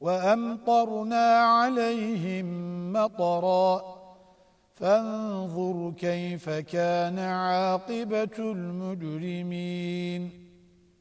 وأمطرنا عليهم مطرا. فانظر كيف كان عاقبة المجرمين.